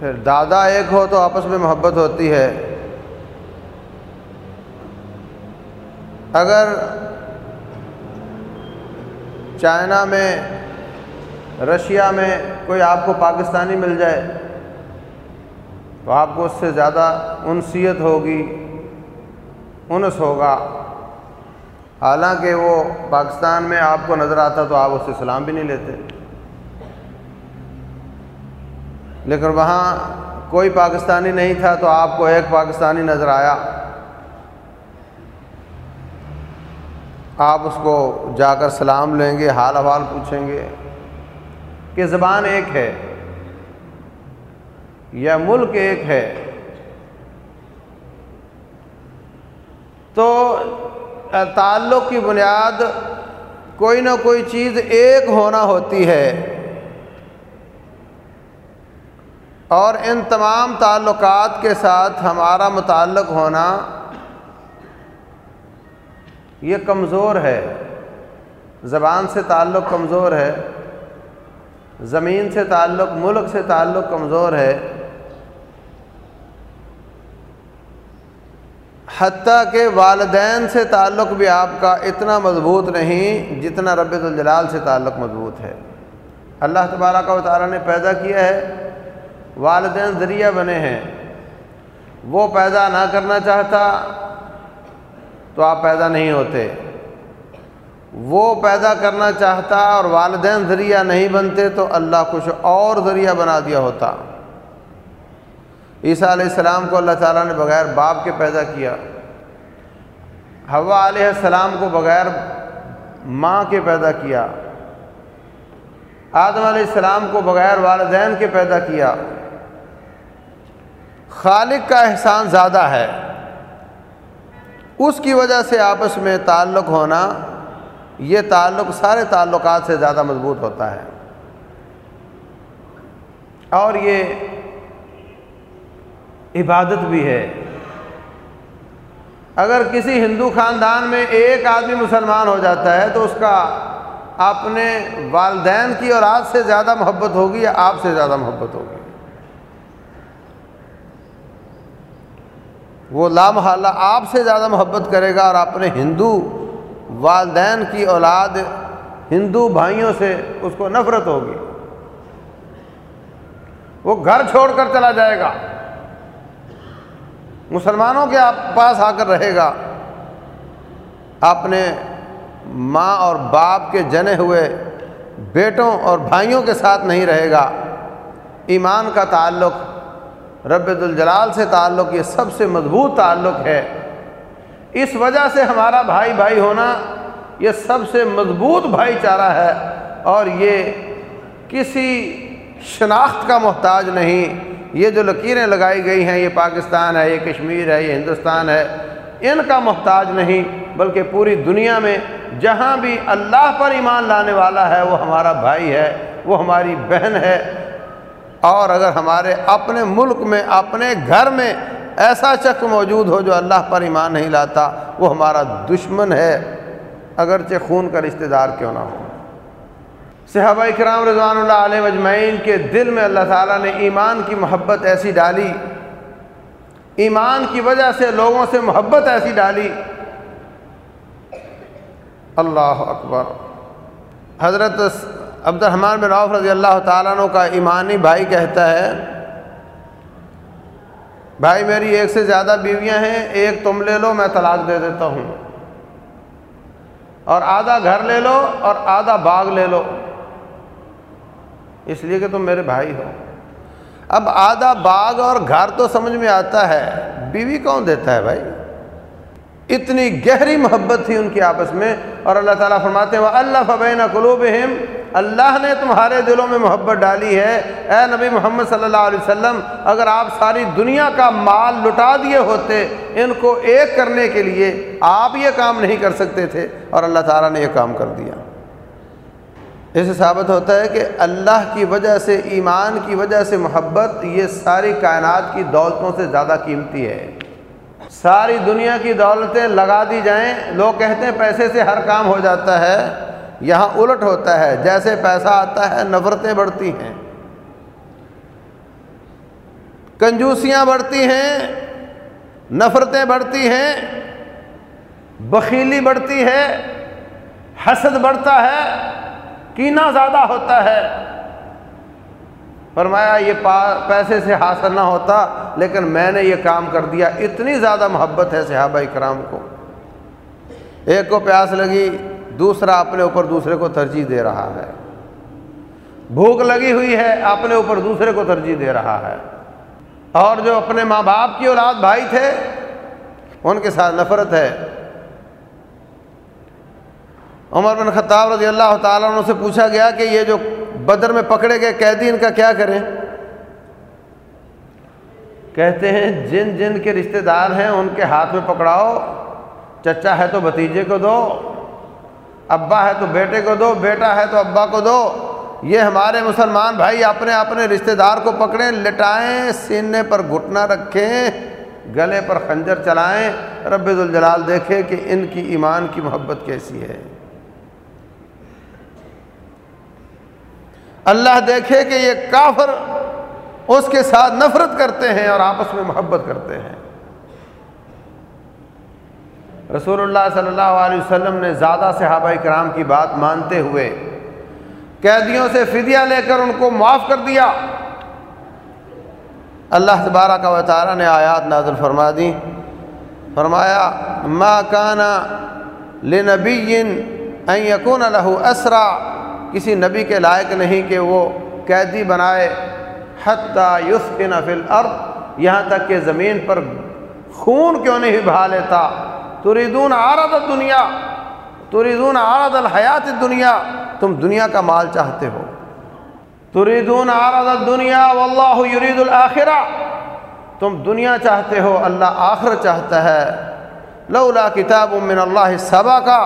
پھر دادا ایک ہو تو آپس میں محبت ہوتی ہے۔ اگر چائنا میں، رشیا میں کوئی آپ کو پاکستانی مل جائے، تو آپ کو اس سے زیادہ انسیت ہوگی، انس ہوگا۔ حالانکہ وہ پاکستان میں آپ کو نظر آتا تو آپ اس سے سلام بھی نہیں لیتے۔ لیکن وہاں کوئی پاکستانی نہیں تھا تو آپ کو ایک پاکستانی نظر آیا۔ آپ اس کو جا کر سلام لیں گے، حال حوال پوچھیں گے کہ زبان ایک ہے یا ملک ایک ہے۔ تو تعلق کی بنیاد کوئی نہ کوئی چیز ایک ہونا ہوتی ہے۔ اور ان تمام تعلقات کے ساتھ ہمارا متعلق ہونا یہ کمزور ہے۔ زبان سے تعلق کمزور ہے۔ زمین سے تعلق، ملک سے تعلق کمزور ہے۔ حتیٰ کہ والدین سے تعلق بھی آپ کا اتنا مضبوط نہیں جتنا رب الجلال سے تعلق مضبوط ہے۔ اللہ تبارہ کا تعالیٰ نے پیدا کیا ہے۔ والدین ذریعہ بنے ہیں۔ وہ پیدا نہ کرنا چاہتا تو آپ پیدا نہیں ہوتے۔ وہ پیدا کرنا چاہتا اور والدین ذریعہ نہیں بنتے تو اللہ کچھ اور ذریعہ بنا دیا ہوتا۔ عیسیٰ علیہ السلام کو اللہ تعالیٰ نے بغیر باپ کے پیدا کیا۔ ہوا علیہ السلام کو بغیر ماں کے پیدا کیا۔ آدم علیہ السلام کو بغیر والدین کے پیدا کیا۔ خالق کا احسان زیادہ ہے۔ اس کی وجہ سے آپس میں تعلق ہونا، یہ تعلق سارے تعلقات سے زیادہ مضبوط ہوتا ہے۔ اور یہ عبادت بھی ہے۔ اگر کسی ہندو خاندان میں ایک آدمی مسلمان ہو جاتا ہے تو اس کا اپنے والدین کی اور آج سے زیادہ محبت ہوگی یا آپ سے زیادہ محبت ہوگی۔ وہ لامحالہ آپ سے زیادہ محبت کرے گا اور اپنے ہندو والدین کی اولاد ہندو بھائیوں سے اس کو نفرت ہوگی۔ وہ گھر چھوڑ کر چلا جائے گا۔ مسلمانوں کے آپ پاس آ کر رہے گا۔ اپنے ماں اور باپ کے جنے ہوئے بیٹوں اور بھائیوں کے ساتھ نہیں رہے گا۔ ایمان کا تعلق رب الجلال سے تعلق یہ سب سے مضبوط تعلق ہے۔ اس وجہ سے ہمارا بھائی بھائی ہونا یہ سب سے مضبوط بھائی چارہ ہے اور یہ کسی شناخت کا محتاج نہیں۔ یہ جو لکیریں لگائی گئی ہیں، یہ پاکستان ہے، یہ کشمیر ہے، یہ ہندوستان ہے، ان کا محتاج نہیں، بلکہ پوری دنیا میں جہاں بھی اللہ پر ایمان لانے والا ہے، وہ ہمارا بھائی ہے، وہ ہماری بہن ہے اور اگر ہمارے اپنے ملک میں، اپنے گھر میں ایسا چک موجود ہو جو اللہ پر ایمان نہیں لاتا، وہ ہمارا دشمن ہے۔ اگرچہ خون کا رشتہ دار کیوں نہ ہو۔ صحابہ اکرام رضوان اللہ علیہ مجمعین کے دل میں اللہ تعالیٰ نے ایمان کی محبت ایسی ڈالی۔ ایمان کی وجہ سے لوگوں سے محبت ایسی ڈالی۔ اللہ اکبر۔ حضرت عبد الرحمٰن بن عوف رضی اللہ تعالیٰ عنہ کا ایمانی بھائی کہتا ہے، بھائی میری ایک سے زیادہ بیویاں ہیں، ایک تم لے لو، میں طلاق دے دیتا ہوں۔ اور آدھا گھر لے لو اور آدھا باغ لے لو۔ اس لیے کہ تم میرے بھائی ہو۔ اب آدھا باغ اور گھر تو سمجھ میں آتا ہے، بیوی کون دیتا ہے بھائی؟ اتنی گہری محبت تھی ان کی آپس میں اور اللہ تعالیٰ فرماتے ہیں وہ اللہ فبین قلوب اللہ نے تمہارے دلوں میں محبت ڈالی ہے۔ اے نبی محمد صلی اللہ علیہ وسلم، اگر آپ ساری دنیا کا مال لٹا دیے ہوتے ان کو ایک کرنے کے لیے، آپ یہ کام نہیں کر سکتے تھے اور اللہ تعالیٰ نے یہ کام کر دیا۔ اس سے ثابت ہوتا ہے کہ اللہ کی وجہ سے، ایمان کی وجہ سے محبت یہ ساری کائنات کی دولتوں سے زیادہ قیمتی ہے۔ ساری دنیا کی دولتیں لگا دی جائیں۔ لوگ کہتے ہیں پیسے سے ہر کام ہو جاتا ہے، یہاں الٹ ہوتا ہے، جیسے پیسہ آتا ہے، نفرتیں بڑھتی ہیں۔ کنجوسیاں بڑھتی ہیں، نفرتیں بڑھتی ہیں، بخیلی بڑھتی ہے، حسد بڑھتا ہے کینا زیادہ ہوتا ہے۔ فرمایا، یہ پیسے سے حاصل نہ ہوتا، لیکن میں نے یہ کام کر دیا، اتنی زیادہ محبت ہے صحابہ اکرام کو۔ ایک کو پیاس لگی، دوسرا اپنے اوپر دوسرے کو ترجیح دے رہا ہے۔ بھوک لگی ہوئی ہے، اپنے اوپر دوسرے کو ترجیح دے رہا ہے۔ اور جو اپنے ماں باپ کی اولاد بھائی تھے، ان کے ساتھ نفرت ہے۔ عمر بن خطاب رضی اللہ تعالیٰ عنہ سے پوچھا گیا کہ یہ جو بدر میں پکڑے گئے قیدی ان کا کیا کریں؟ کہتے ہیں جن جن کے رشتہ دار ہیں ان کے ہاتھ میں پکڑاؤ، چچا ہے تو بھتیجے کو دو، ابا ہے تو بیٹے کو دو، بیٹا ہے تو ابا کو دو۔ یہ ہمارے مسلمان بھائی اپنے اپنے رشتہ دار کو پکڑیں، لٹائیں، سینے پر گھٹنا رکھیں، گلے پر خنجر چلائیں۔ رب الجلال دیکھے کہ ان کی ایمان کی محبت کیسی ہے۔ اللہ دیکھے کہ یہ کافر اس کے ساتھ نفرت کرتے ہیں اور آپس میں محبت کرتے ہیں۔ رسول اللہ صلی اللہ علیہ وسلم نے زیادہ صحابہ کرام کی بات مانتے ہوئے قیدیوں سے فدیہ لے کر ان کو معاف کر دیا۔ اللہ تبارہ کا وطارہ نے آیات نازل فرما دی۔ فرمایا، ما کانا لنبی ان یکون له اسرا کسی نبی کے لائق نہیں کہ وہ قیدی بنائے، حتیٰ یسکن فی الارض، یہاں تک کہ زمین پر خون کیوں نہیں بہا لیتا؟ تریدون عارض الدنیا، تریدون عارض الحیات الدنیا، تم دنیا کا مال چاہتے ہو۔ تریدون عارض الدنیا واللہ یرید الاخرہ، تم دنیا چاہتے ہو، اللہ آخر چاہتا ہے۔ لولا کتاب من اللہ صبا کا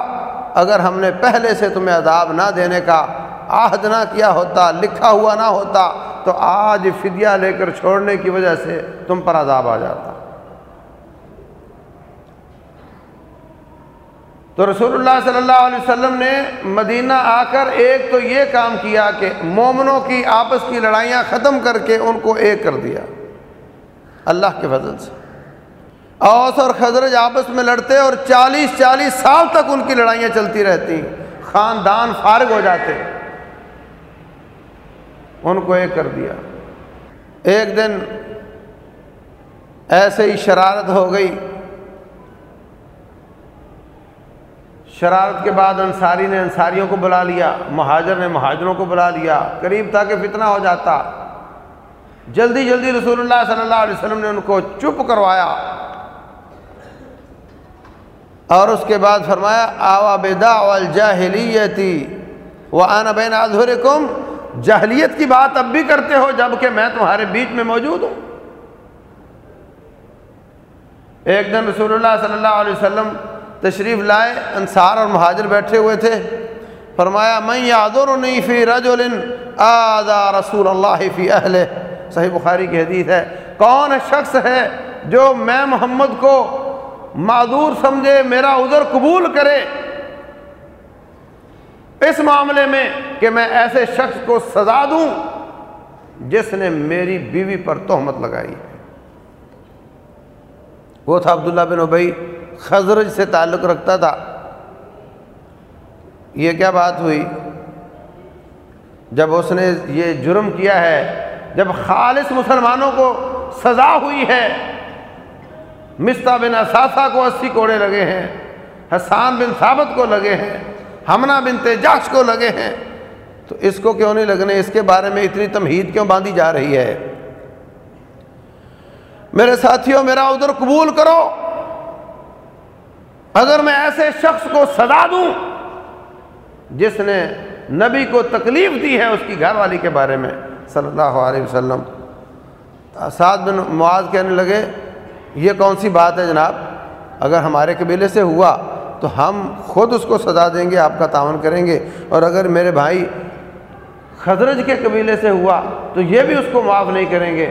اگر ہم نے پہلے سے تمہیں عذاب نہ دینے کا عہد نہ کیا ہوتا، لکھا ہوا نہ ہوتا، تو آج فدیہ لے کر چھوڑنے کی وجہ سے تم پر عذاب آ جاتا۔ تو رسول اللہ صلی اللہ علیہ وسلم نے مدینہ آ کر ایک تو یہ کام کیا کہ مومنوں کی آپس کی لڑائیاں ختم کر کے ان کو ایک کر دیا۔ اللہ کے فضل سے۔ اوس اور خزرج آپس میں لڑتے اور چالیس چالیس سال تک ان کی لڑائیاں چلتی رہتی خاندان فارغ ہو جاتے ان کو ایک کر دیا ایک دن ایسے ہی شرارت ہو گئی شرارت کے بعد انصاری نے انصاریوں کو بلا لیا مہاجر نے مہاجروں کو بلا لیا قریب تھا کہ فتنہ ہو جاتا جلدی جلدی رسول اللہ صلی اللہ علیہ وسلم نے ان کو چپ کروایا اور اس کے بعد فرمایا، آوا بدا والجاہلیتی وانا بین اظہرکم جہلیت کی بات اب بھی کرتے ہو جبکہ میں تمہارے بیچ میں موجود ہوں۔ ایک دن رسول اللہ صلی اللہ علیہ وسلم تشریف لائے، انصار اور مہاجر بیٹھے ہوئے تھے۔ فرمایا میں یادر نہیں فی رجل آدھا رسول اللہ فی اہل صحیح بخاری کی حدیث ہے۔ کون شخص ہے جو میں محمد کو معذور سمجھے، میرا عذر قبول کرے۔ اس معاملے میں کہ میں ایسے شخص کو سزا دوں جس نے میری بیوی پر تہمت لگائی ہے۔ وہ تھا عبداللہ بن ابئی خزرج سے تعلق رکھتا تھا۔ یہ کیا بات ہوئی؟ جب اس نے یہ جرم کیا ہے، جب خالص مسلمانوں کو سزا ہوئی ہے مستہ بن اثاثہ کو اسی کوڑے لگے ہیں، حسان بن ثابت کو لگے ہیں ہمنا بن تیجاش کو لگے ہیں۔ تو اس کو کیوں نہیں لگنے؟ اس کے بارے میں اتنی تمہید کیوں باندھی جا رہی ہے؟ میرے ساتھیوں، میرا ادھر قبول کرو۔ اگر میں ایسے شخص کو سزا دوں جس نے نبی کو تکلیف دی ہے اس کی گھر والی کے بارے میں، صلی اللہ علیہ وسلم۔ سعد بن معاذ کہنے لگے یہ کون سی بات ہے جناب؟ اگر ہمارے قبیلے سے ہوا تو ہم خود اس کو سزا دیں گے، آپ کا تعاون کریں گے۔ اور اگر میرے بھائی خزرج کے قبیلے سے ہوا تو یہ بھی اس کو معاف نہیں کریں گے۔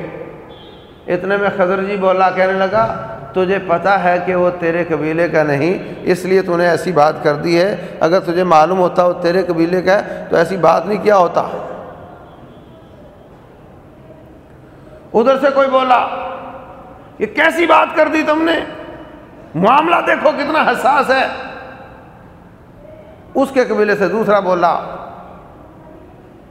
اتنے میں خزرجی بولا، کہنے لگا، تجھے پتہ ہے کہ وہ تیرے قبیلے کا نہیں، اس لیے تو نے ایسی بات کر دی ہے۔ اگر تجھے معلوم ہوتا وہ تیرے قبیلے کا ہے، تو ایسی بات نہیں کیا ہوتا۔ ادھر سے کوئی بولا یہ کیسی بات کر دی تم نے؟ معاملہ دیکھو کتنا حساس ہے۔ اس کے قبیلے سے دوسرا بولا،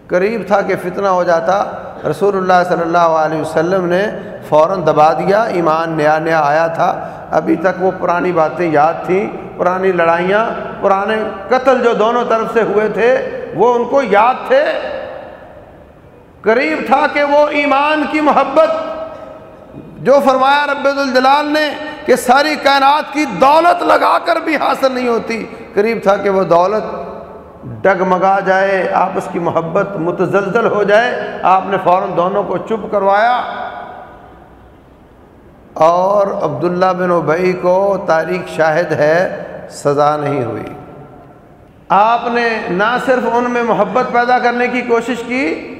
قریب تھا کہ فتنہ ہو جاتا۔ رسول اللہ صلی اللہ علیہ وسلم نے فوراً دبا دیا، ایمان نیا نیا آیا تھا۔ ابھی تک وہ پرانی باتیں یاد تھیں، پرانی لڑائیاں، پرانے قتل جو دونوں طرف سے ہوئے تھے، وہ ان کو یاد تھے۔ قریب تھا کہ وہ ایمان کی محبت جو فرمایا رب الجلال نے کہ ساری کائنات کی دولت لگا کر بھی حاصل نہیں ہوتی، قریب تھا کہ وہ دولت ڈگمگا جائے آپس کی محبت متزلزل ہو جائے، آپ نے فوراً دونوں کو چپ کروایا۔ اور عبداللہ بن ابئی کو تاریخ شاہد ہے، سزا نہیں ہوئی۔ آپ نے نہ صرف ان میں محبت پیدا کرنے کی کوشش کی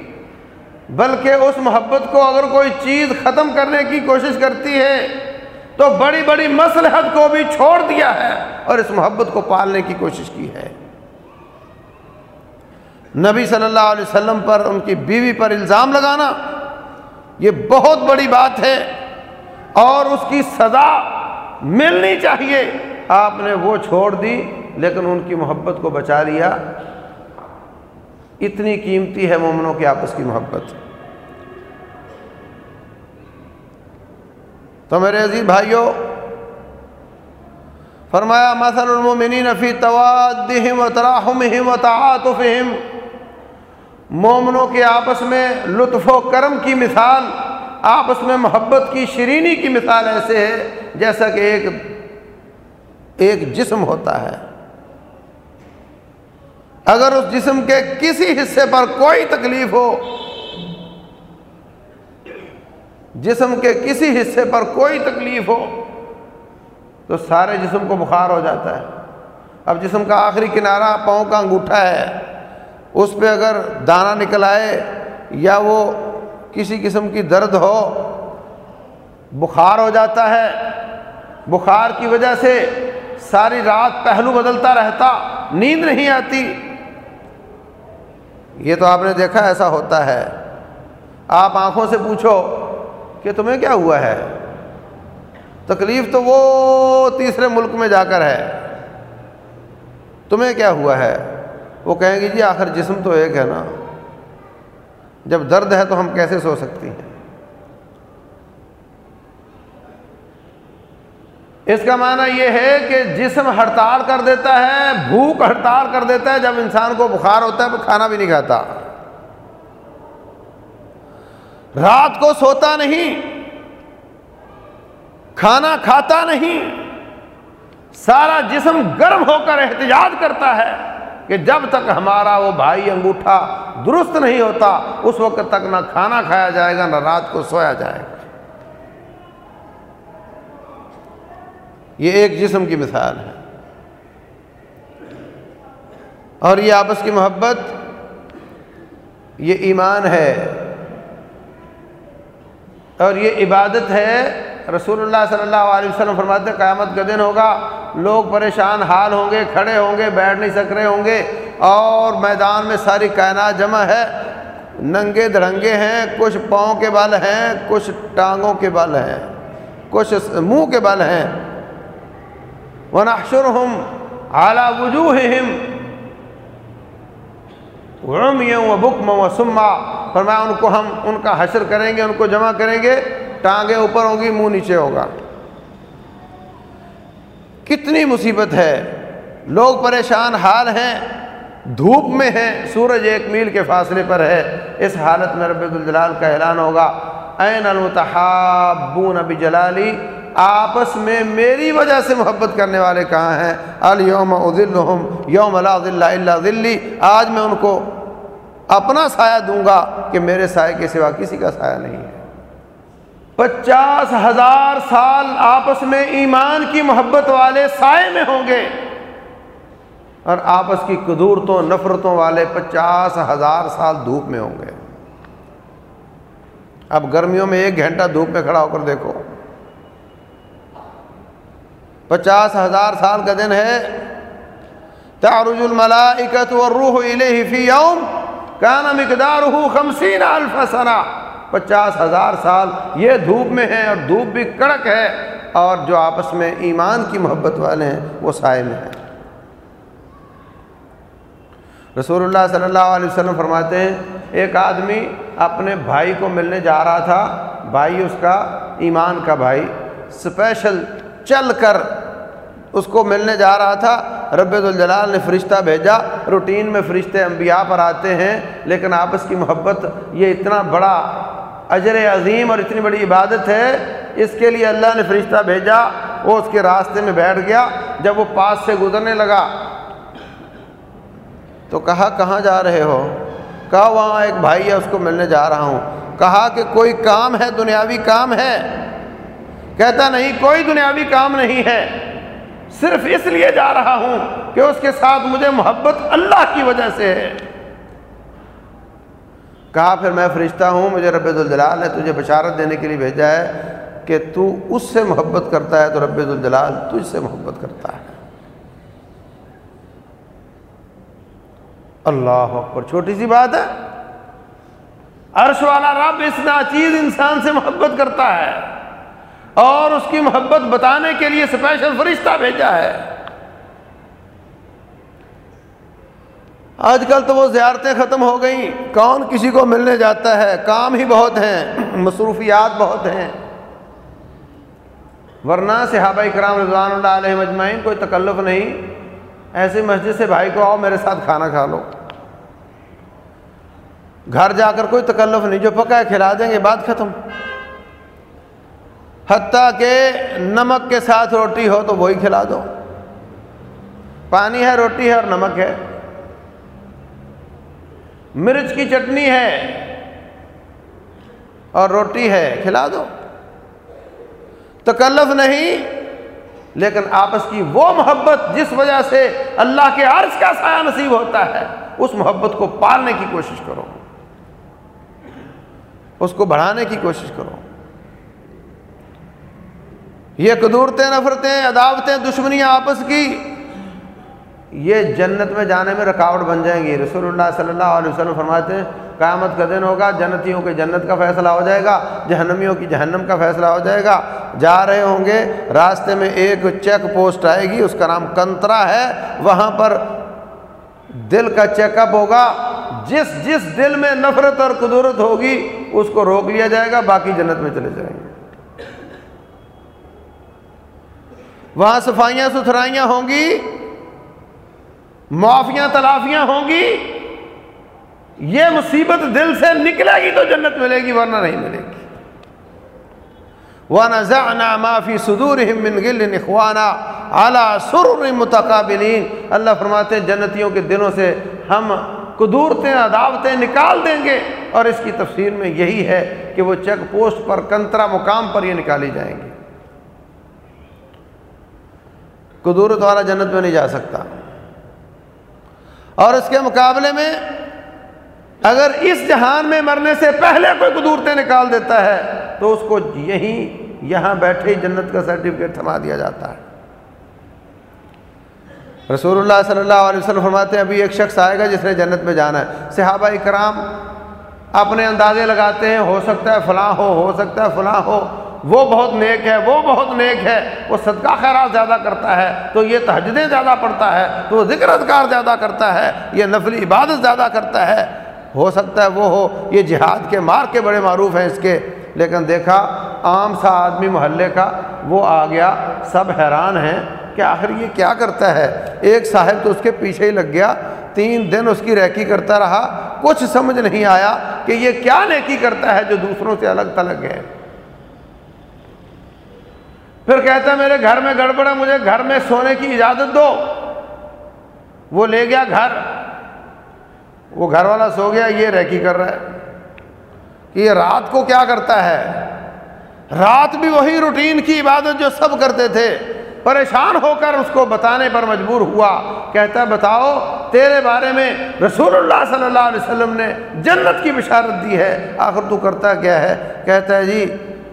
بلکہ اس محبت کو اگر کوئی چیز ختم کرنے کی کوشش کرتی ہے، تو بڑی بڑی مسلحت کو بھی چھوڑ دیا ہے اور اس محبت کو پالنے کی کوشش کی ہے۔ نبی صلی اللہ علیہ وسلم پر، ان کی بیوی پر الزام لگانا، یہ بہت بڑی بات ہے اور اس کی سزا ملنی چاہیے۔ آپ نے وہ چھوڑ دی، لیکن ان کی محبت کو بچا لیا۔ اتنی قیمتی ہے مومنوں کے آپس کی محبت۔ تو میرے عزیز بھائیوں فرمایا، مثل المومنین فی توادہم و تراحمہم و تعاطفہم مومنوں کے آپس میں لطف و کرم کی مثال، آپس میں محبت کی شرینی کی مثال ایسے ہے جیسا کہ ایک ایک جسم ہوتا ہے۔ اگر اس جسم کے کسی حصے پر کوئی تکلیف ہو، جسم کے کسی حصے پر کوئی تکلیف ہو، تو سارے جسم کو بخار ہو جاتا ہے۔ اب جسم کا آخری کنارہ پاؤں کا انگوٹھا ہے۔ اس پہ اگر دانہ نکل آئے یا وہ کسی قسم کی درد ہو، بخار ہو جاتا ہے۔ بخار کی وجہ سے ساری رات پہلو بدلتا رہتا، نیند نہیں آتی۔ یہ تو آپ نے دیکھا ایسا ہوتا ہے۔ آپ آنکھوں سے پوچھو کہ تمہیں کیا ہوا ہے؟ تکلیف تو وہ تیسرے ملک میں جا کر ہے۔ تمہیں کیا ہوا ہے؟ وہ کہیں گے جی آخر جسم تو ایک ہے نا۔ جب درد ہے تو ہم کیسے سو سکتی ہیں؟ اس کا معنی یہ ہے کہ جسم ہڑتال کر دیتا ہے، بھوک ہڑتال کر دیتا ہے، جب انسان کو بخار ہوتا ہے تو کھانا بھی نہیں کھاتا۔ رات کو سوتا نہیں، کھانا کھاتا نہیں، سارا جسم گرم ہو کر احتجاج کرتا ہے کہ جب تک ہمارا وہ بھائی انگوٹھا درست نہیں ہوتا، اس وقت تک نہ کھانا کھایا جائے گا، نہ رات کو سویا جائے گا۔ یہ ایک جسم کی مثال ہے۔ اور یہ آپس کی محبت، یہ ایمان ہے۔ اور یہ عبادت ہے۔ رسول اللہ صلی اللہ علیہ وسلم فرماتے قیامت کا دن ہوگا، لوگ پریشان حال ہوں گے، کھڑے ہوں گے، بیٹھ نہیں سک رہے ہوں گے۔ اور میدان میں ساری کائنات جمع ہے۔ ننگے دھڑنگے ہیں، کچھ پاؤں کے بل ہیں، کچھ ٹانگوں کے بل ہیں، کچھ منہ کے بل ہیں۔ ونحشرہم اعلیٰ وجوہ و بکم و سما فرمایا، ان کو ہم، ان کا حشر کریں گے، ان کو جمع کریں گے، ٹانگیں اوپر ہوں گی، منہ نیچے ہوگا۔ کتنی مصیبت ہے۔ لوگ پریشان، حال ہیں، دھوپ میں ہیں، سورج ایک میل کے فاصلے پر ہے۔ اس حالت میں رب الجلال کا اعلان ہوگا این المتحابون بجلالی؟ آپس میں میری وجہ سے محبت کرنے والے کہاں ہیں؟ الوم ادلحم یوم اللہ اللہ ذلی آج میں ان کو اپنا سایہ دوں گا کہ میرے سائے کے سوا کسی کا سایہ نہیں ہے۔ پچاس ہزار سال آپس میں ایمان کی محبت والے سائے میں ہوں گے۔ اور آپس کی قدورتوں، نفرتوں والے پچاس ہزار سال دھوپ میں ہوں گے۔ اب گرمیوں میں ایک گھنٹہ دھوپ میں کھڑا ہو کر دیکھو۔ پچاس ہزار سال کا دن ہے۔ تعرج الملائکت والروح الیہ فی یوم کان مقدارہ خمسین الف سنہ۔ پچاس ہزار سال یہ دھوپ میں ہیں اور دھوپ بھی کڑک ہے اور جو آپس میں ایمان کی محبت والے ہیں وہ سائے میں ہیں۔ رسول اللہ صلی اللہ علیہ وسلم فرماتے ہیں، ایک آدمی اپنے بھائی کو ملنے جا رہا تھا، بھائی اس کا، ایمان کا بھائی۔ اسپیشل چل کر اس کو ملنے جا رہا تھا۔ رب الجلال نے فرشتہ بھیجا۔ روٹین میں فرشتے انبیاء پر آتے ہیں، لیکن آپس کی محبت یہ اتنا بڑا اجر عظیم اور اتنی بڑی عبادت ہے۔ اس کے لیے اللہ نے فرشتہ بھیجا۔ وہ اس کے راستے میں بیٹھ گیا۔ جب وہ پاس سے گزرنے لگا، تو کہا، کہاں جا رہے ہو؟ کہا، وہاں ایک بھائی ہے، اس کو ملنے جا رہا ہوں۔ کہا کہ، کوئی کام ہے، دنیاوی کام ہے؟ کہتا نہیں، کوئی دنیاوی کام نہیں ہے۔ صرف اس لیے جا رہا ہوں کہ اس کے ساتھ مجھے محبت اللہ کی وجہ سے ہے۔ کہا، پھر میں فرشتہ ہوں، مجھے رب الجلال نے تجھے بشارت دینے کے لیے بھیجا ہے کہ تو اس سے محبت کرتا ہے، تو رب الجلال تجھ سے محبت کرتا ہے۔ اللہ اکبر، چھوٹی سی بات ہے۔ عرش والا رب اس ناچیز انسان سے محبت کرتا ہے۔ اور اس کی محبت بتانے کے لیے اسپیشل فرشتہ بھیجا ہے۔ آج کل تو وہ زیارتیں ختم ہو گئیں۔ کون کسی کو ملنے جاتا ہے؟ کام ہی بہت ہیں، مصروفیات بہت ہیں۔ ورنہ صحابہ کرام رضوان اللہ علیہ مجمعین کوئی تکلف نہیں۔ ایسی مسجد سے بھائی کو آؤ، میرے ساتھ کھانا کھا لو۔ گھر جا کر کوئی تکلف نہیں، جو پکا ہے کھلا دیں گے، بات ختم۔ حتیٰ کہ نمک کے ساتھ روٹی ہو تو وہی کھلا دو۔ پانی ہے، روٹی ہے اور نمک ہے۔ مرچ کی چٹنی ہے اور روٹی ہے، کھلا دو۔ تکلف نہیں، لیکن آپس کی وہ محبت جس وجہ سے اللہ کے عرض کا سایہ نصیب ہوتا ہے، اس محبت کو پالنے کی کوشش کرو۔ اس کو بڑھانے کی کوشش کرو۔ یہ قدورتیں نفرتیں، عداوتیں، دشمنیاں آپس کی، یہ جنت میں جانے میں رکاوٹ بن جائیں گی۔ رسول اللہ صلی اللہ علیہ وسلم فرماتے ہیں، قیامت کا دن ہوگا، جنتیوں کے جنت کا فیصلہ ہو جائے گا، جہنمیوں کی جہنم کا فیصلہ ہو جائے گا۔ جا رہے ہوں گے، راستے میں ایک چیک پوسٹ آئے گی، اس کا نام کنترا ہے۔ وہاں پر دل کا چیک اپ ہوگا، جس جس دل میں نفرت اور قدرت ہوگی، اس کو روک لیا جائے گا، باقی جنت میں چلے جائیں گے۔ وہاں صفائیاں ستھرائیاں ہوں گی، معافیاں، تلافیاں ہوں گی۔ یہ مصیبت دل سے نکلے گی تو جنت ملے گی، ورنہ نہیں ملے گی۔ وَنَزَعْنَا مَا فِي صُدُورِهِم مِّن غِلٍّ إِخْوَانًا عَلَى سُرُرٍ مُتَقَابِلِينَ۔ اللہ فرماتے ہیں، جنتیوں کے دلوں سے ہم قدورتیں عداوتیں نکال دیں گے۔ اور اس کی تفسیر میں یہی ہے کہ وہ چیک پوسٹ پر، کنترا مقام پر یہ نکالی جائیں گی۔ قدورت والا جنت میں نہیں جا سکتا۔ اور اس کے مقابلے میں اگر اس جہان میں مرنے سے پہلے کوئی قدورتیں نکال دیتا ہے، تو اس کو یہیں یہاں بیٹھے جنت کا سرٹیفکیٹ تھما دیا جاتا ہے۔ رسول اللہ صلی اللہ علیہ وسلم فرماتے ہیں، ابھی ایک شخص آئے گا جس نے جنت میں جانا ہے۔ صحابہ کرام اپنے اندازے لگاتے ہیں، ہو سکتا ہے فلاں ہو ہو سکتا ہے فلاں ہو۔ وہ بہت نیک ہے، وہ بہت نیک ہے، وہ صدقہ خیرات زیادہ کرتا ہے، تو یہ تہجدیں زیادہ پڑھتا ہے، تو وہ ذکر اذکار زیادہ کرتا ہے، یہ نفلی عبادت زیادہ کرتا ہے۔ ہو سکتا ہے وہ ہو، یہ جہاد کے مار کے بڑے معروف ہیں اس کے۔ لیکن دیکھا، عام سا آدمی محلے کا، وہ آ گیا، سب حیران ہیں کہ آخر یہ کیا کرتا ہے۔ ایک صاحب تو اس کے پیچھے ہی لگ گیا، تین دن اس کی ریکی کرتا رہا، کچھ سمجھ نہیں آیا کہ یہ کیا نیکی کرتا ہے جو دوسروں سے الگ تلگ ہے۔ پھر کہتا ہے میرے گھر میں گڑبڑ ہے مجھے گھر میں سونے کی اجازت دو۔ وہ لے گیا گھر۔ وہ گھر والا سو گیا، یہ ریکی کر رہا ہے کہ یہ رات کو کیا کرتا ہے؟ رات بھی وہی روٹین کی عبادت جو سب کرتے تھے۔ پریشان ہو کر اس کو بتانے پر مجبور ہوا۔ کہتا ہے، بتاؤ، تیرے بارے میں رسول اللہ صلی اللہ علیہ وسلم نے جنت کی بشارت دی ہے۔ آخر تو کرتا کیا ہے؟ کہتا ہے جی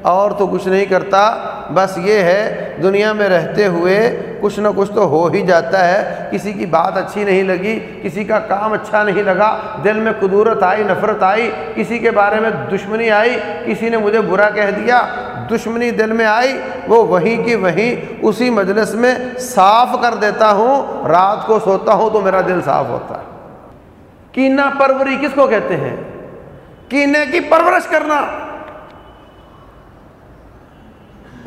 اور تو کچھ نہیں کرتا۔ بس یہ ہے، دنیا میں رہتے ہوئے کچھ نہ کچھ تو ہو ہی جاتا ہے۔ کسی کی بات اچھی نہیں لگی، کسی کا کام اچھا نہیں لگا، دل میں قدورت آئی، نفرت آئی، کسی کے بارے میں دشمنی آئی، کسی نے مجھے برا کہہ دیا، دشمنی دل میں آئی، وہ وہیں کی وہیں اسی مجلس میں صاف کر دیتا ہوں۔ رات کو سوتا ہوں تو میرا دل صاف ہوتا ہے۔ کینا پروری کس کو کہتے ہیں؟ کینے کی پرورش کرنا۔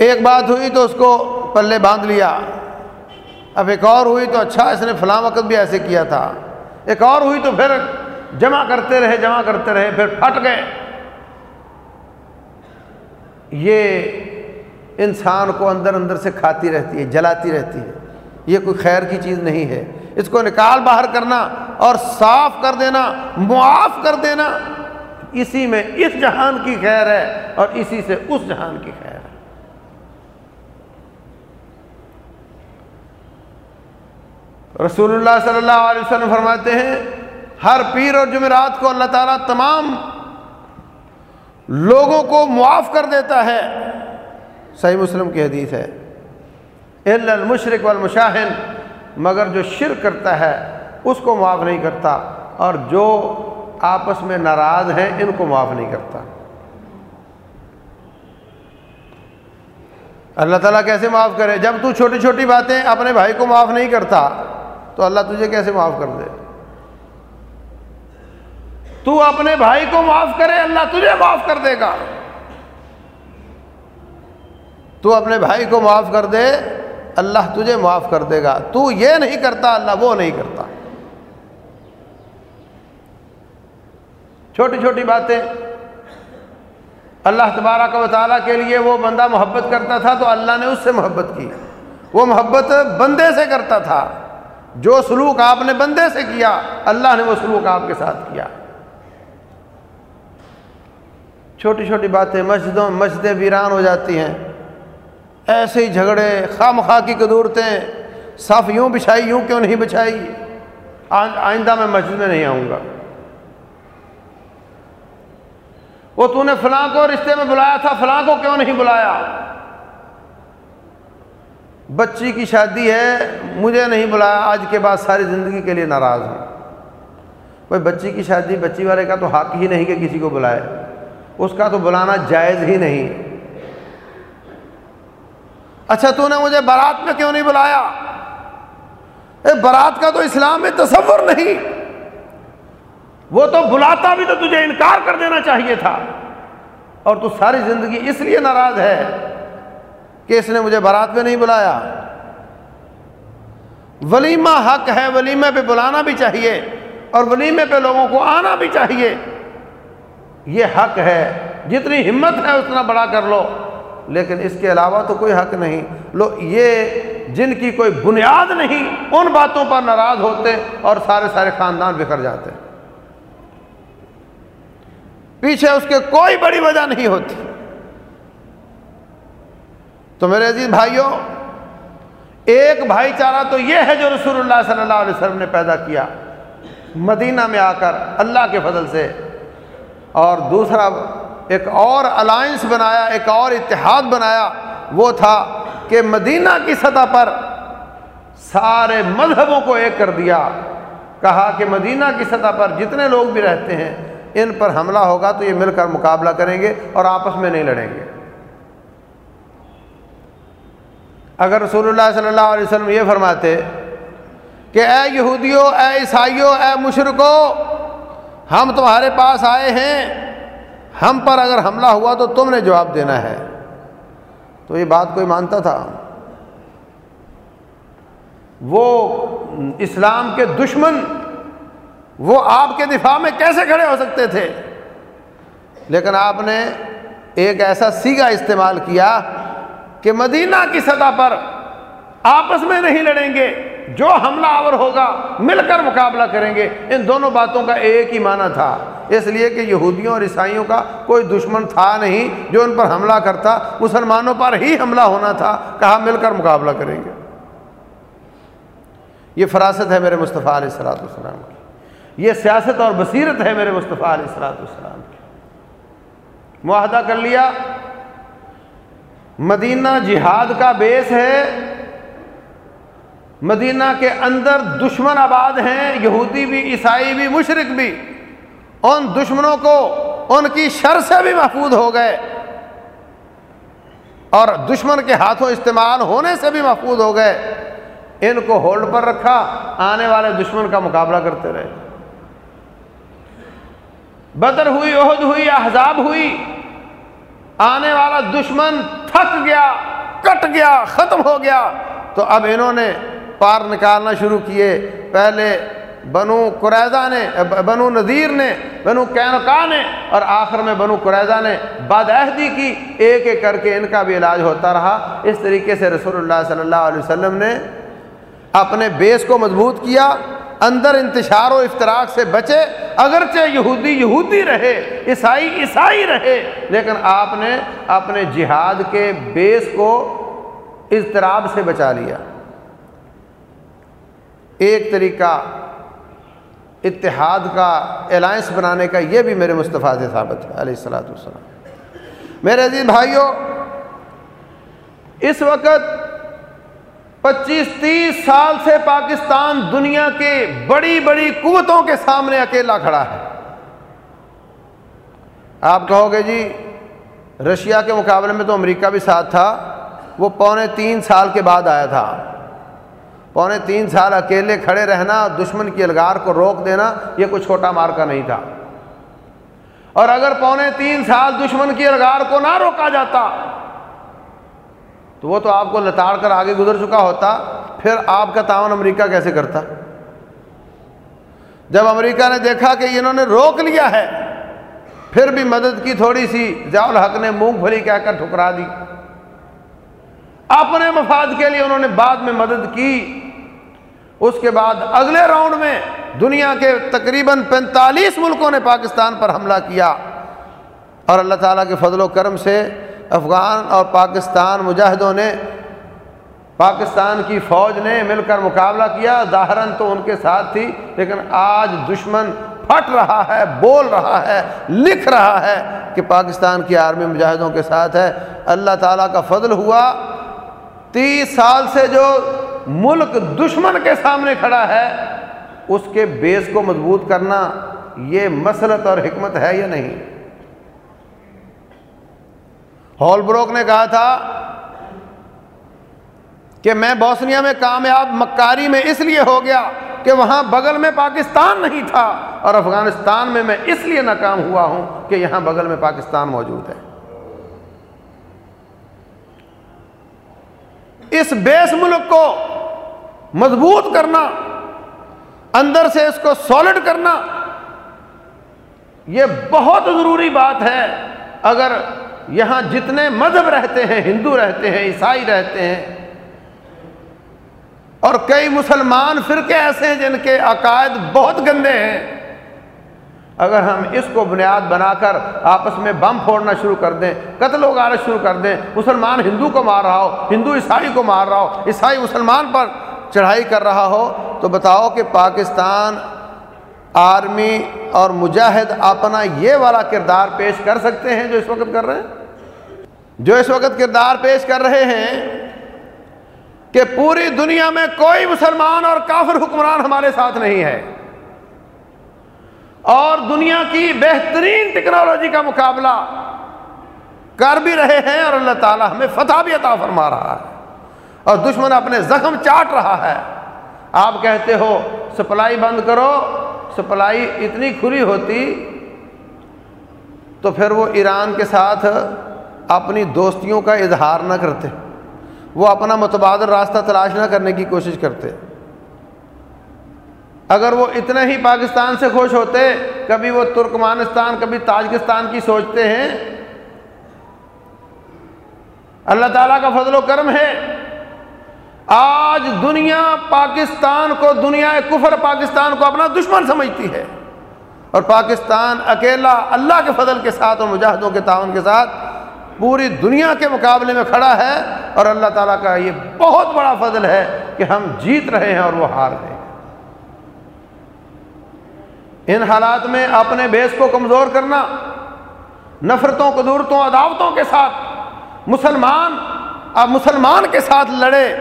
ایک بات ہوئی تو اس کو پلے باندھ لیا۔ اب ایک اور ہوئی تو اچھا اس نے فلاں وقت بھی ایسے کیا تھا۔ ایک اور ہوئی تو پھر جمع کرتے رہے، جمع کرتے رہے، پھر پھٹ گئے۔ یہ انسان کو اندر اندر سے کھاتی رہتی ہے، جلاتی رہتی ہے۔ یہ کوئی خیر کی چیز نہیں ہے۔ اس کو نکال باہر کرنا اور صاف کر دینا، معاف کر دینا، اسی میں اس جہان کی خیر ہے اور اسی سے اس جہان کی خیر رسول اللہ صلی اللہ علیہ وسلم فرماتے ہیں، ہر پیر اور جمعرات کو اللہ تعالیٰ تمام لوگوں کو معاف کر دیتا ہے۔ صحیح مسلم کی حدیث ہے۔ المشرق والمشاہن مگر جو شرک کرتا ہے، اس کو معاف نہیں کرتا۔ اور جو آپس میں ناراض ہیں، ان کو معاف نہیں کرتا۔ اللہ تعالیٰ کیسے معاف کرے؟ جب تو چھوٹی چھوٹی باتیں اپنے بھائی کو معاف نہیں کرتا۔ تو اللہ تجھے کیسے معاف کر دے؟ تو اپنے بھائی کو معاف کرے اللہ تجھے معاف کر دے گا۔ تو اپنے بھائی کو معاف کر دے اللہ تجھے معاف کر دے گا۔ تو یہ نہیں کرتا اللہ وہ نہیں کرتا۔ چھوٹی چھوٹی باتیں۔ اللہ تبارہ کا تعالیٰ کے لیے وہ بندہ محبت کرتا تھا تو اللہ نے اس سے محبت کی۔ وہ محبت بندے سے کرتا تھا۔ جو سلوک آپ نے بندے سے کیا، اللہ نے وہ سلوک آپ کے ساتھ کیا۔ چھوٹی چھوٹی باتیں مسجدوں مسجدیں ویران ہو جاتی ہیں۔ ایسے ہی جھگڑے خواہ مخواہ کی قدورتیں صاف یوں بچھائی یوں کیوں نہیں بچھائی؟ آئندہ میں مسجد میں نہیں آؤں گا۔ وہ تو نے فلاں کو رشتے میں بلایا تھا، فلاں کو کیوں نہیں بلایا؟ بچی کی شادی ہے، مجھے نہیں بلایا آج کے بعد ساری زندگی کے لیے ناراض ہوں کوئی بچی کی شادی، بچی والے کا تو حق ہی نہیں کہ کسی کو بلائے۔ اس کا تو بلانا جائز ہی نہیں۔ اچھا تو نے مجھے بارات میں کیوں نہیں بلایا؟ اے، بارات کا تو اسلام میں تصور نہیں۔ وہ تو بلاتا بھی تو تجھے انکار کر دینا چاہیے تھا۔ اور تو ساری زندگی اس لیے ناراض ہے کہ اس نے مجھے بارات میں نہیں بلایا۔ ولیمہ حق ہے ولیمے پہ بلانا بھی چاہیے اور ولیمے پہ لوگوں کو آنا بھی چاہیے۔ یہ حق ہے، جتنی ہمت ہے اتنا بڑا کر لو۔ لیکن اس کے علاوہ تو کوئی حق نہیں۔ لو، یہ جن کی کوئی بنیاد نہیں، ان باتوں پر ناراض ہوتے اور سارے سارے خاندان بکھر جاتے۔ پیچھے اس کے کوئی بڑی وجہ نہیں ہوتی۔ تو میرے عزیز بھائیوں، ایک بھائی چارہ تو یہ ہے جو رسول اللہ صلی اللہ علیہ وسلم نے پیدا کیا، مدینہ میں آ کر اللہ کے فضل سے۔ اور دوسرا ایک اور الائنس بنایا، ایک اور اتحاد بنایا، وہ تھا کہ مدینہ کی سطح پر سارے مذہبوں کو ایک کر دیا۔ کہا کہ مدینہ کی سطح پر جتنے لوگ بھی رہتے ہیں، ان پر حملہ ہوگا تو یہ مل کر مقابلہ کریں گے اور آپس میں نہیں لڑیں گے۔ اگر رسول اللہ صلی اللہ علیہ وسلم یہ فرماتے کہ اے یہودیوں اے عیسائیوں اے مشرقو ہم تمہارے پاس آئے ہیں، ہم پر اگر حملہ ہوا تو تم نے جواب دینا ہے۔ تو یہ بات کوئی مانتا تھا؟ وہ اسلام کے دشمن، وہ آپ کے دفاع میں کیسے کھڑے ہو سکتے تھے؟ لیکن آپ نے ایک ایسا سیگا استعمال کیا کہ مدینہ کی سطح پر آپس میں نہیں لڑیں گے، جو حملہ آور ہوگا، مل کر مقابلہ کریں گے۔ ان دونوں باتوں کا ایک ہی معنی تھا۔ اس لیے کہ یہودیوں اور عیسائیوں کا کوئی دشمن تھا نہیں، جو ان پر حملہ کرتا، مسلمانوں پر ہی حملہ ہونا تھا، کہا مل کر مقابلہ کریں گے۔ یہ فراست ہے میرے مصطفیٰ علیہ السلاۃ والسلام کی۔ یہ سیاست اور بصیرت ہے میرے مصطفیٰ علیہ السلاۃ والسلام کی۔ معاہدہ کر لیا۔ مدینہ جہاد کا بیس ہے۔ مدینہ کے اندر دشمن آباد ہیں، یہودی بھی، عیسائی بھی مشرق بھی۔ ان دشمنوں کو ان کی شر سے بھی محفوظ ہو گئے۔ اور دشمن کے ہاتھوں استعمال ہونے سے بھی محفوظ ہو گئے۔ ان کو ہولڈ پر رکھا، آنے والے دشمن کا مقابلہ کرتے رہے۔ بدر ہوئی عہد ہوئی، احزاب ہوئی۔ آنے والا دشمن تھک گیا، کٹ گیا، ختم ہو گیا۔ تو اب انہوں نے پار نکالنا شروع کیے۔ پہلے بنو قریضہ نے، بنو نذیر نے، بنو کینکا نے اور آخر میں بنو قریضہ نے عہدی کی۔ ایک ایک کر کے ان کا بھی علاج ہوتا رہا۔ اس طریقے سے رسول اللہ صلی اللہ علیہ وسلم نے اپنے بیس کو مضبوط کیا۔ اندر انتشار و افطراک سے بچے، اگرچہ یہودی یہودی رہے، عیسائی عیسائی رہے، لیکن آپ نے اپنے جہاد کے بیس کو اضطراب سے بچا لیا۔ ایک طریقہ اتحاد کا الائنس بنانے کا یہ بھی میرے مصطفیٰ سے ثابت ہے، علیہ السلاۃ والسلام۔ میرے عزیز بھائیوں، اس وقت پچیس تیس سال سے پاکستان دنیا کے بڑی بڑی قوتوں کے سامنے اکیلا کھڑا ہے۔ آپ کہو گے جی رشیا کے مقابلے میں تو امریکہ بھی ساتھ تھا، وہ پونے تین سال کے بعد آیا تھا۔ پونے تین سال اکیلے کھڑے رہنا، دشمن کی الگار کو روک دینا، یہ کوئی چھوٹا مارکا نہیں تھا۔ اور اگر پونے تین سال دشمن کی الگار کو نہ روکا جاتا تو وہ تو آپ کو لتاڑ کر آگے گزر چکا ہوتا، پھر آپ کا تعاون امریکہ کیسے کرتا؟ جب امریکہ نے دیکھا کہ انہوں نے روک لیا ہے، پھر بھی مدد کی تھوڑی سی جاؤ حق نے مونگ پھلی کہہ کر ٹھکرا دی۔ اپنے مفاد کے لیے انہوں نے بعد میں مدد کی۔ اس کے بعد اگلے راؤنڈ میں دنیا کے تقریباً پینتالیس ملکوں نے پاکستان پر حملہ کیا۔ اور اللہ تعالیٰ کے فضل و کرم سے افغان اور پاکستان مجاہدوں نے پاکستان کی فوج نے مل کر مقابلہ کیا۔ ظاہراً تو ان کے ساتھ تھی، لیکن آج دشمن پھٹ رہا ہے، بول رہا ہے، لکھ رہا ہے کہ پاکستان کی آرمی مجاہدوں کے ساتھ ہے۔ اللہ تعالیٰ کا فضل ہوا۔ تیس سال سے جو ملک دشمن کے سامنے کھڑا ہے، اس کے بیس کو مضبوط کرنا یہ مسلط اور حکمت ہے یا نہیں؟ ہال بروک نے کہا تھا کہ میں بوسنیا میں کامیاب مکاری میں اس لیے ہو گیا کہ وہاں بغل میں پاکستان نہیں تھا اور افغانستان میں میں اس لیے ناکام ہوا ہوں کہ یہاں بغل میں پاکستان موجود ہے۔ اس بیس ملک کو مضبوط کرنا، اندر سے اس کو سالڈ کرنا، یہ بہت ضروری بات ہے۔ اگر یہاں جتنے مذہب رہتے ہیں، ہندو رہتے ہیں، عیسائی رہتے ہیں، اور کئی مسلمان فرقے ایسے ہیں جن کے عقائد بہت گندے ہیں۔ اگر ہم اس کو بنیاد بنا کر آپس میں بم پھوڑنا شروع کر دیں، قتل وغیرہ شروع کر دیں، مسلمان ہندو کو مار رہا ہو، ہندو عیسائی کو مار رہا ہو، عیسائی مسلمان پر چڑھائی کر رہا ہو، تو بتاؤ کہ پاکستان آرمی اور مجاہد اپنا یہ والا کردار پیش کر سکتے ہیں جو اس وقت کر رہے ہیں؟ جو اس وقت کردار پیش کر رہے ہیں کہ پوری دنیا میں کوئی مسلمان اور کافر حکمران ہمارے ساتھ نہیں ہے۔ اور دنیا کی بہترین ٹیکنالوجی کا مقابلہ کر بھی رہے ہیں اور اللہ تعالیٰ ہمیں فتح بھی عطا فرما رہا ہے۔ اور دشمن اپنے زخم چاٹ رہا ہے۔ آپ کہتے ہو، سپلائی بند کرو سپلائی اتنی کھلی ہوتی تو پھر وہ ایران کے ساتھ اپنی دوستیوں کا اظہار نہ کرتے، وہ اپنا متبادل راستہ تلاش نہ کرنے کی کوشش کرتے۔ اگر وہ اتنے ہی پاکستان سے خوش ہوتے، کبھی وہ ترکمانستان، کبھی تاجکستان کی سوچتے ہیں، اللہ تعالیٰ کا فضل و کرم ہے۔ آج دنیا پاکستان کو، دنیا کفر پاکستان کو اپنا دشمن سمجھتی ہے۔ اور پاکستان اکیلا اللہ کے فضل کے ساتھ اور مجاہدوں کے تعاون کے ساتھ پوری دنیا کے مقابلے میں کھڑا ہے۔ اور اللہ تعالیٰ کا یہ بہت بڑا فضل ہے کہ ہم جیت رہے ہیں اور وہ ہار رہے ہیں۔ ان حالات میں اپنے بیس کو کمزور کرنا، نفرتوں، قدورتوں، عداوتوں کے ساتھ، مسلمان اب مسلمان کے ساتھ لڑے۔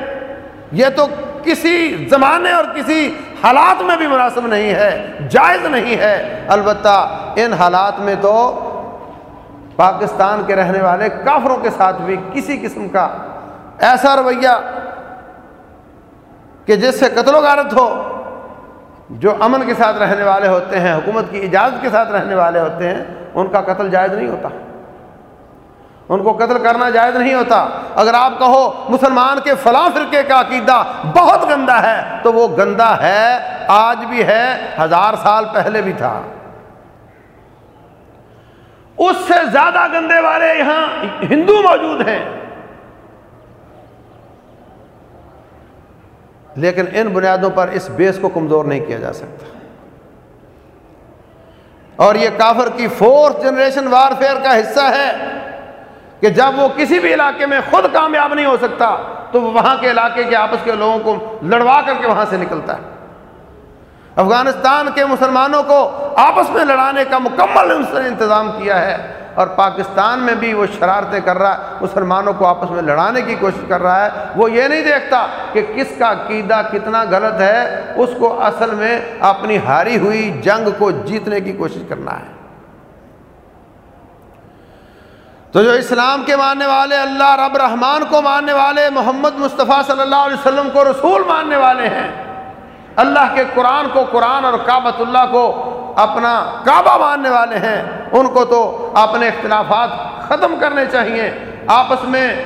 یہ تو کسی زمانے اور کسی حالات میں بھی مناسب نہیں ہے، جائز نہیں ہے۔ البتہ ان حالات میں تو پاکستان کے رہنے والے کافروں کے ساتھ بھی کسی قسم کا ایسا رویہ کہ جس سے قتل و غارت ہو، جو امن کے ساتھ رہنے والے ہوتے ہیں، حکومت کی اجازت کے ساتھ رہنے والے ہوتے ہیں، ان کا قتل جائز نہیں ہوتا۔ ان کو قتل کرنا جائز نہیں ہوتا۔ اگر آپ کہو مسلمان کے فلاں فرقے کا عقیدہ بہت گندا ہے، تو وہ گندا ہے، آج بھی ہے، ہزار سال پہلے بھی تھا۔ اس سے زیادہ گندے والے یہاں ہندو موجود ہیں۔ لیکن ان بنیادوں پر اس بیس کو کمزور نہیں کیا جا سکتا۔ اور یہ کافر کی فورتھ جنریشن وار فیئر کا حصہ ہے۔ کہ جب وہ کسی بھی علاقے میں خود کامیاب نہیں ہو سکتا، تو وہ وہاں کے علاقے کے آپس کے لوگوں کو لڑوا کر کے وہاں سے نکلتا ہے۔ افغانستان کے مسلمانوں کو آپس میں لڑانے کا مکمل انتظام کیا ہے اور پاکستان میں بھی وہ شرارتیں کر رہا ہے، مسلمانوں کو آپس میں لڑانے کی کوشش کر رہا ہے۔ وہ یہ نہیں دیکھتا کہ کس کا عقیدہ کتنا غلط ہے، اس کو اصل میں اپنی ہاری ہوئی جنگ کو جیتنے کی کوشش کرنا ہے۔ تو جو اسلام کے ماننے والے، اللہ رب رحمان کو ماننے والے، محمد مصطفیٰ صلی اللہ علیہ وسلم کو رسول ماننے والے ہیں۔ اللہ کے قرآن کو، قرآن اور کعبۃ اللہ کو اپنا کعبہ ماننے والے ہیں۔ ان کو تو اپنے اختلافات ختم کرنے چاہیے۔ آپس میں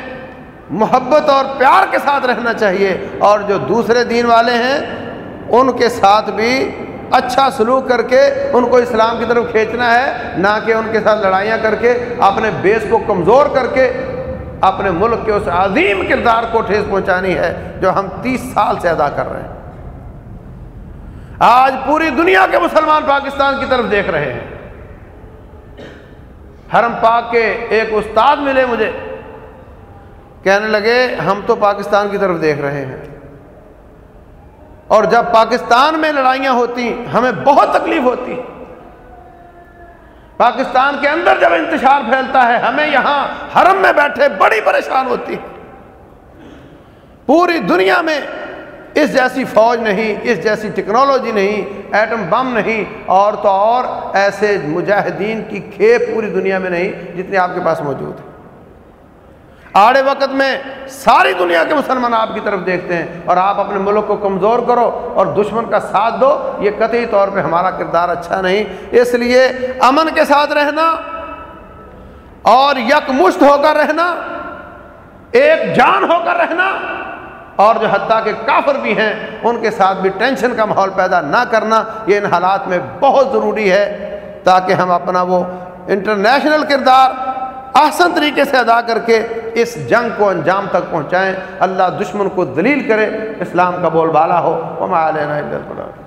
محبت اور پیار کے ساتھ رہنا چاہیے۔ اور جو دوسرے دین والے ہیں، ان کے ساتھ بھی اچھا سلوک کر کے ان کو اسلام کی طرف کھینچنا ہے، نہ کہ ان کے ساتھ لڑائیاں کر کے اپنے بیس کو کمزور کر کے اپنے ملک کے اس عظیم کردار کو ٹھیس پہنچانی ہے جو ہم تیس سال سے ادا کر رہے ہیں۔ آج پوری دنیا کے مسلمان پاکستان کی طرف دیکھ رہے ہیں۔ حرم پاک کے ایک استاد ملے مجھے، کہنے لگے، ہم تو پاکستان کی طرف دیکھ رہے ہیں۔ اور جب پاکستان میں لڑائیاں ہوتی، ہمیں بہت تکلیف ہوتی۔ پاکستان کے اندر جب انتشار پھیلتا ہے، ہمیں یہاں حرم میں بیٹھے بڑی پریشان ہوتی۔ پوری دنیا میں اس جیسی فوج نہیں، اس جیسی ٹیکنالوجی نہیں، ایٹم بم نہیں، اور تو اور ایسے مجاہدین کی کھیپ پوری دنیا میں نہیں جتنے آپ کے پاس موجود ہیں آڑے وقت میں ساری دنیا کے مسلمان آپ کی طرف دیکھتے ہیں اور آپ اپنے ملک کو کمزور کرو اور دشمن کا ساتھ دو، یہ قطعی طور پہ ہمارا کردار اچھا نہیں۔ اس لیے امن کے ساتھ رہنا اور یک مشت ہو کر رہنا، ایک جان ہو کر رہنا اور جو حتیٰ کہ کافر بھی ہیں، ان کے ساتھ بھی ٹینشن کا ماحول پیدا نہ کرنا، یہ ان حالات میں بہت ضروری ہے تاکہ ہم اپنا وہ انٹرنیشنل کردار احسن طریقے سے ادا کر کے اس جنگ کو انجام تک پہنچائیں۔ اللہ دشمن کو دلیل کرے، اسلام کا بول بالا ہو۔ وہ